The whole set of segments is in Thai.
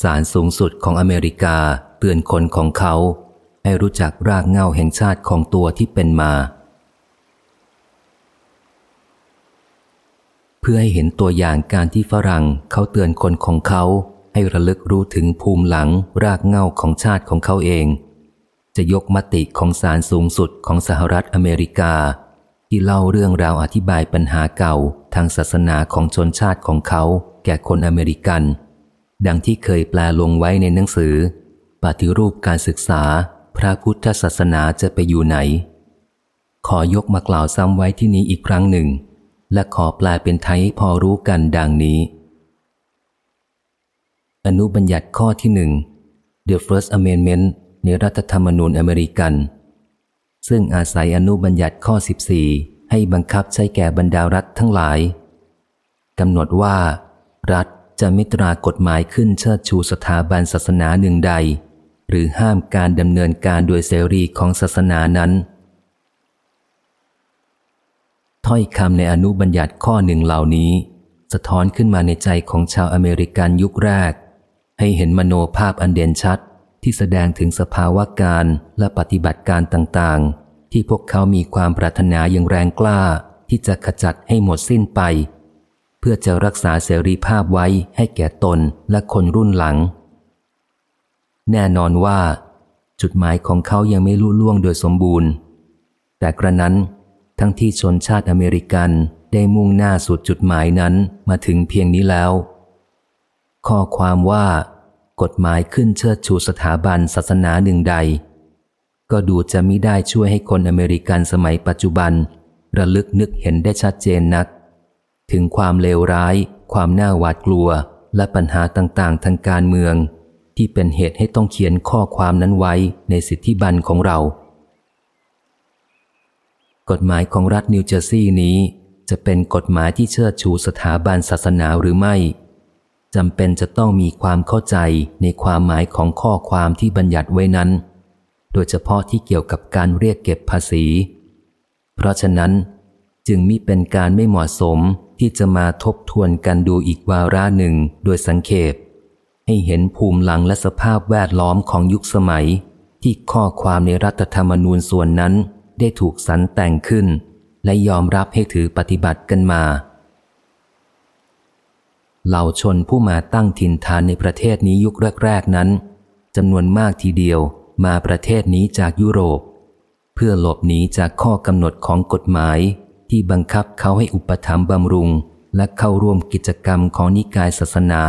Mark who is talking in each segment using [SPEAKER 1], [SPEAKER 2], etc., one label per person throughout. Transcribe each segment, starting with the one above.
[SPEAKER 1] ศาลสูงสุดของอเมริกาเตือนคนของเขา ให้รู้จักรากเงาแห่งชาติของตัวที่เป็นมา เพื่อให้เห็นตัวอย่างการที่ฝรั่งเขาเตือนคนของเขา ให้ระลึกรู้ถึงภูมิหลังรากเงาของชาติของเขาเอง จะยกมติของศาลสูงสุดของสหรัฐอเมริกา ที่เล่าเรื่องราวอธิบายปัญหาเก่าทางศาสนาของชนชาติของเขา แก่คนอเมริกัน ดังที่เคยแปลลงไว้ในหนังสือ ปฏิรูปการศึกษา พระพุทธศาสนาจะไปอยู่ไหน ขอยกมากล่าวซ้ำไว้ที่นี้อีกครั้งหนึ่ง และขอแปลเป็นไทยพอรู้กันดังนี้ อนุบัญญัติข้อที่หนึ่ง The First Amendment ในรัฐธรรมนูญอเมริกัน ซึ่งอาศัยอนุบัญญัติข้อ 14 ให้บังคับใช้แก่บรรดารัฐทั้งหลายกำหนดว่า รัฐ จะมิตรากฎหมายขึ้นเชิดชูสถาบันศาสนาหนึ่งใด หรือห้ามการดำเนินการโดยเสรีของศาสนานั้น ถ้อยคำในอนุบัญญัติข้อหนึ่งเหล่านี้ สะท้อนขึ้นมาในใจของชาวอเมริกันยุคแรก ให้เห็นมโนภาพอันเด่นชัดที่แสดงถึงสภาวะการและปฏิบัติการต่างๆ ที่พวกเขามีความปรารถนาอย่างแรงกล้าที่จะขจัดให้หมดสิ้นไป พื่อจะรักษาเสรีภาพไว้ให้แก่ตนและคนรุ่นหลัง แน่นอนว่า จุดหมายของเขายังไม่ลุล่วงโดยสมบูรณ์ แต่กระนั้นทั้งที่ชนชาติอเมริกันได้มุ่งหน้าสู่จุดหมายนั้นมาถึงเพียงนี้แล้ว ข้อความว่ากฎหมายขึ้นเชิดชูสถาบันศาสนาหนึ่งใด ก็ดูจะมิได้ช่วยให้คนอเมริกันสมัยปัจจุบัน ระลึกนึกเห็นได้ชัดเจนนัก ถึงความเลวร้าย ความน่าหวาดกลัว และปัญหาต่างๆ ทางการเมือง ที่เป็นเหตุให้ต้องเขียนข้อความนั้นไว้ในสิทธิบันของเรา กฎหมายของรัฐนิวเจอร์ซีย์นี้ จะเป็นกฎหมายที่เชิดชูสถาบันศาสนาหรือไม่จำเป็นจะต้องมีความเข้าใจในความหมายของข้อความที่บัญญัติไว้นั้น โดยเฉพาะที่เกี่ยวกับการเรียกเก็บภาษี เพราะฉะนั้นจึงมิเป็นการไม่เหมาะสม ที่จะมาทบทวนกันดูอีกวาระหนึ่งโดยสังเขปให้เห็นภูมิหลังและสภาพแวดล้อมของยุคสมัย ที่ข้อความในรัฐธรรมนูญส่วนนั้นได้ถูกสรรแต่งขึ้น และยอมรับให้ถือปฏิบัติกันมาเหล่าชนผู้มาตั้งถิ่นฐานในประเทศนี้ยุคแรก ๆนั้นจำนวนมากทีเดียวมาประเทศนี้จากยุโรป เพื่อหลบหนีจากข้อกำหนดของกฎหมาย ที่บังคับเขาให้อุปถัมภ์บำรุง และเข้าร่วมกิจกรรมของนิกายศาสนา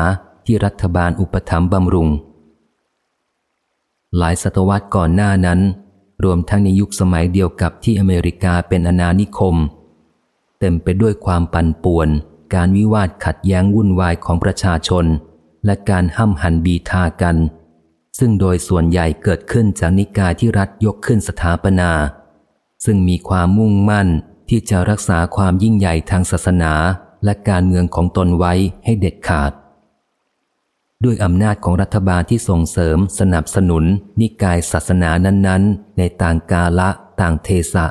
[SPEAKER 1] ที่รัฐบาลอุปถัมภ์บำรุง หลายศตวรรษก่อนหน้านั้น รวมทั้งในยุคสมัยเดียวกับที่อเมริกาเป็นอาณานิคม เต็มไปด้วยความปั่นป่วน การวิวาทขัดแย้งวุ่นวายของประชาชน และการห้ำหันบีทากัน ซึ่งโดยส่วนใหญ่เกิดขึ้นจากนิกายที่รัฐยกขึ้นสถาปนา ซึ่งมีความมุ่งมั่น ที่จะรักษาความยิ่งใหญ่ทางศาสนาและการเมืองของตนไว้ให้เด็ดขาด ด้วยอำนาจของรัฐบาลที่ส่งเสริมสนับสนุน นิกายศาสนานั้นๆ ในต่างกาละต่างเทศะ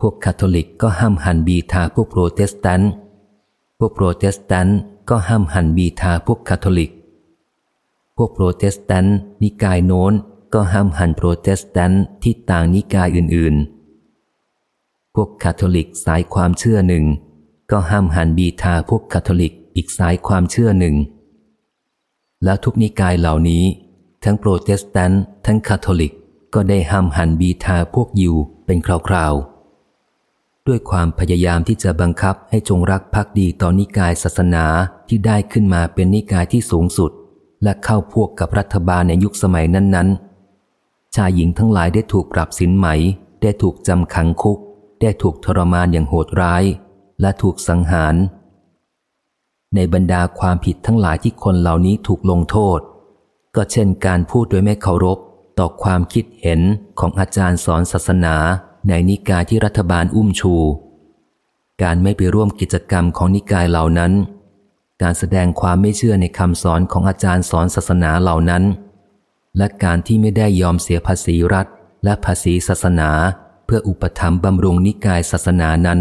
[SPEAKER 1] พวกคาทอลิกก็ห้ำหั่นบีฑาพวกโปรเตสแตนต์พวกโปรเตสแตนต์ก็ห้ำหั่นบีฑาพวกคาทอลิก พวกโปรเตสแตนต์นิกายโน้นก็ห้ำหั่นโปรเตสแตนต์ที่ต่างนิกายอื่นๆ พวกคาทอลิกสายความเชื่อหนึ่ง ก็ห้ำหั่นบีฑาพวกคาทอลิกอีกสายความเชื่อหนึ่ง แล้วทุกนิกายเหล่านี้ ทั้งโปรเตสแตนต์ทั้งคาทอลิกก็ได้ห้ำหั่นบีฑาพวกยิวเป็นคราวๆ ด้วยความพยายามที่จะบังคับให้จงรักภักดีต่อนิกายศาสนาที่ได้ขึ้นมาเป็นนิกายที่สูงสุด และเข้าพวกกับรัฐบาลในยุคสมัยนั้นๆ ชายหญิงทั้งหลายได้ถูกปรับสินไหม ได้ถูกจำขังคุก ได้ถูกทรมานอย่างโหดร้าย และถูกสังหาร ในบรรดาความผิดทั้งหลายที่คนเหล่านี้ถูกลงโทษ ก็เช่นการพูดโดยไม่เคารพต่อความคิดเห็นของอาจารย์สอนศาสนาในนิกายที่รัฐบาลอุ้มชู การไม่ไปร่วมกิจกรรมของนิกายเหล่านั้น การแสดงความไม่เชื่อในคำสอนของอาจารย์สอนศาสนาเหล่านั้น และการที่ไม่ได้ยอมเสียภาษีรัฐและภาษีศาสนา เพื่ออุปถัมภ์บำรุงนิกายศาสนานั้น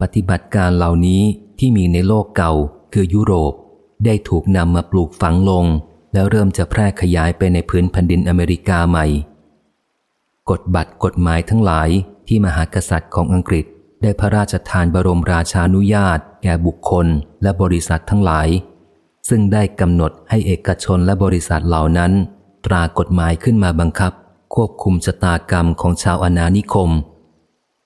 [SPEAKER 1] ปฏิบัติการเหล่านี้ที่มีในโลกเก่าคือยุโรป ได้ถูกนำมาปลูกฝังลง แล้วเริ่มจะแพร่ขยายไปในพื้นแผ่นดินอเมริกาใหม่ กฎบัตรกฎหมายทั้งหลายที่มหากษัตริย์ของอังกฤษ ได้พระราชทานบรมราชานุญาต แก่บุคคลและบริษัททั้งหลาย ซึ่งได้กำหนดให้เอกชนและบริษัทเหล่านั้น ตรากฎหมายขึ้นมาบังคับ ควบคุมชะตากรรมของชาวอาณานิคม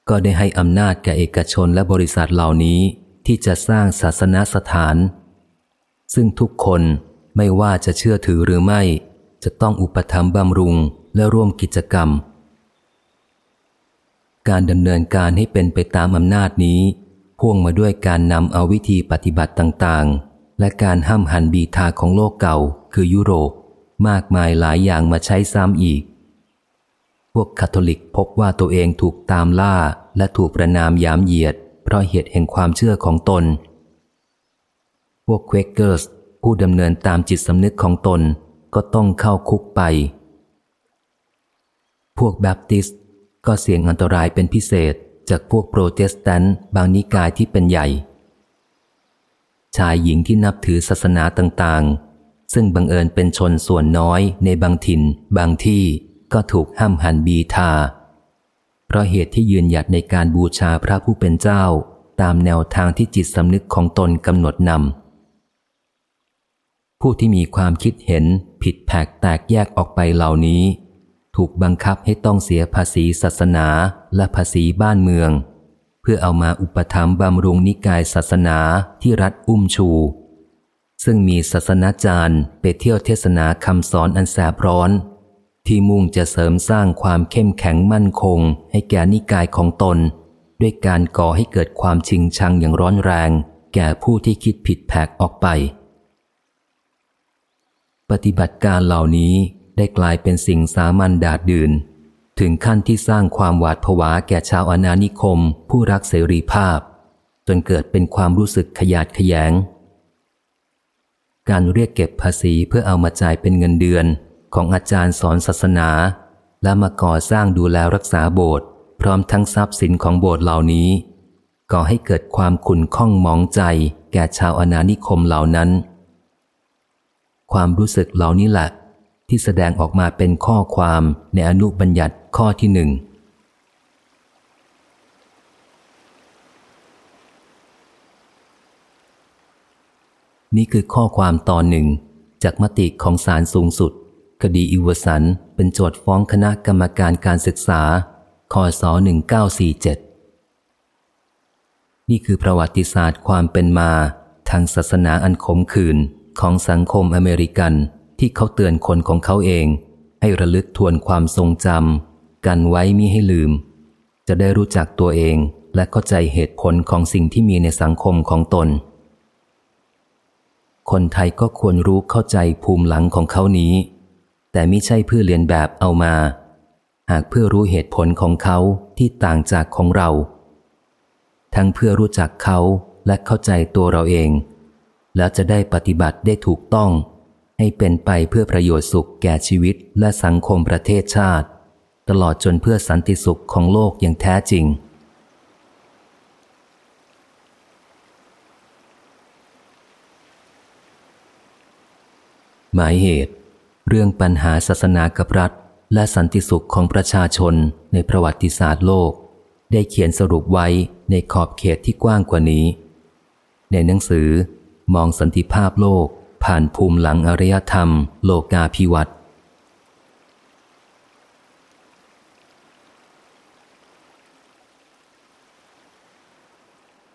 [SPEAKER 1] ก็ได้ให้อำนาจแก่เอกชนและบริษัทเหล่านี้ที่จะสร้างศาสนสถาน ซึ่งทุกคนไม่ว่าจะเชื่อถือหรือไม่ จะต้องอุปถัมภ์บำรุงและร่วมกิจกรรม การดำเนินการให้เป็นไปตามอำนาจนี้ พ่วงมาด้วยการนำเอาวิธีปฏิบัติต่างๆ และการห้ามหันบีทาของโลกเก่า คือยุโรปมากมายหลายอย่างมาใช้ซ้ำอีก วกคาทอลิกพบว่าตัวเองถูกตามล่าและถูกประนามยามเหยียด เพราะเหตุแห่งความเชื่อของตน พวกเควเกอร์สผู้ดำเนินตามจิตสำนึกของตนก็ต้องเข้าคุกไป พวกแบปติสก็เสี่ยงอันตรายเป็นพิเศษจากพวกโปรเตสแตนต์บางนิกายที่เป็นใหญ่ ชายหญิงที่นับถือศาสนาต่างๆ ซึ่งบังเอิญเป็นชนส่วนน้อยในบางถิ่น บางที่ ก็ถูกห้ามหันบีทา เพราะเหตุที่ยืนหยัดในการบูชาพระผู้เป็นเจ้า ตามแนวทางที่จิตสำนึกของตนกำหนดนำผู้ที่มีความคิดเห็นผิดแผกแตกแยกออกไปเหล่านี้ ถูกบังคับให้ต้องเสียภาษีศาสนาและภาษีบ้านเมือง เพื่อเอามาอุปถัมภ์บำรุงนิกายศาสนาที่รัฐอุ้มชูซึ่งมีศาสนาจารย์ไปเที่ยวเทศนาคำสอนอันแสบร้อน ที่มุ่งจะเสริมสร้างความเข้มแข็งมั่นคง ให้แก่นิกายของตน ด้วยการก่อให้เกิดความชิงชังอย่างร้อนแรง แก่ผู้ที่คิดผิดแผกออกไป ปฏิบัติการเหล่านี้ได้กลายเป็นสิ่งสามัญดาดดื่น ถึงขั้นที่สร้างความหวาดผวาแก่ชาวอาณานิคม ผู้รักเสรีภาพ จนเกิดเป็นความรู้สึกขยาดขยง การเรียกเก็บภาษีเพื่อเอามาจ่ายเป็นเงินเดือน ของอาจารย์สอนศาสนา และมาก่อสร้างดูแลรักษาโบสถ์พร้อมทั้งทรัพย์สินของโบสถ์เหล่านี้ก่อให้เกิดความขุ่นข้องมองใจ แก่ชาวอาณานิคมเหล่านั้น ความรู้สึกเหล่านี้แหละที่แสดงออกมาเป็นข้อความในอนุบัญญัติข้อที่หนึ่งนี่คือข้อความตอนหนึ่งจากมติของศาลสูงสุด คดีอิวสันเป็นโจทย์ฟ้องคณะกรรมการการศึกษาคศ1947 นี่คือประวัติศาสตร์ความเป็นมา ทางศาสนาอันขมขื่นของสังคมอเมริกันที่เขาเตือนคนของเขาเอง ให้ระลึกทวนความทรงจำกันไว้มิให้ลืม จะได้รู้จักตัวเองและเข้าใจเหตุผลของสิ่งที่มีในสังคมของตน คนไทยก็ควรรู้เข้าใจภูมิหลังของเขานี้ แต่ไม่ใช่เพื่อเรียนแบบเอามา หากเพื่อรู้เหตุผลของเขาที่ต่างจากของเรา ทั้งเพื่อรู้จักเขาและเข้าใจตัวเราเอง แล้วจะได้ปฏิบัติได้ถูกต้อง ให้เป็นไปเพื่อประโยชน์สุขแก่ชีวิตและสังคมประเทศชาติ ตลอดจนเพื่อสันติสุขของโลกอย่างแท้จริงหมายเหตุ เรื่องปัญหาศาสนากับรัฐ และสันติสุขของประชาชนในประวัติศาสตร์โลก ได้เขียนสรุปไว้ในขอบเขตที่กว้างกว่านี้ ในหนังสือ มองสันติภาพโลก ผ่านภูมิหลังอารยธรรม โลกาภิวัตน์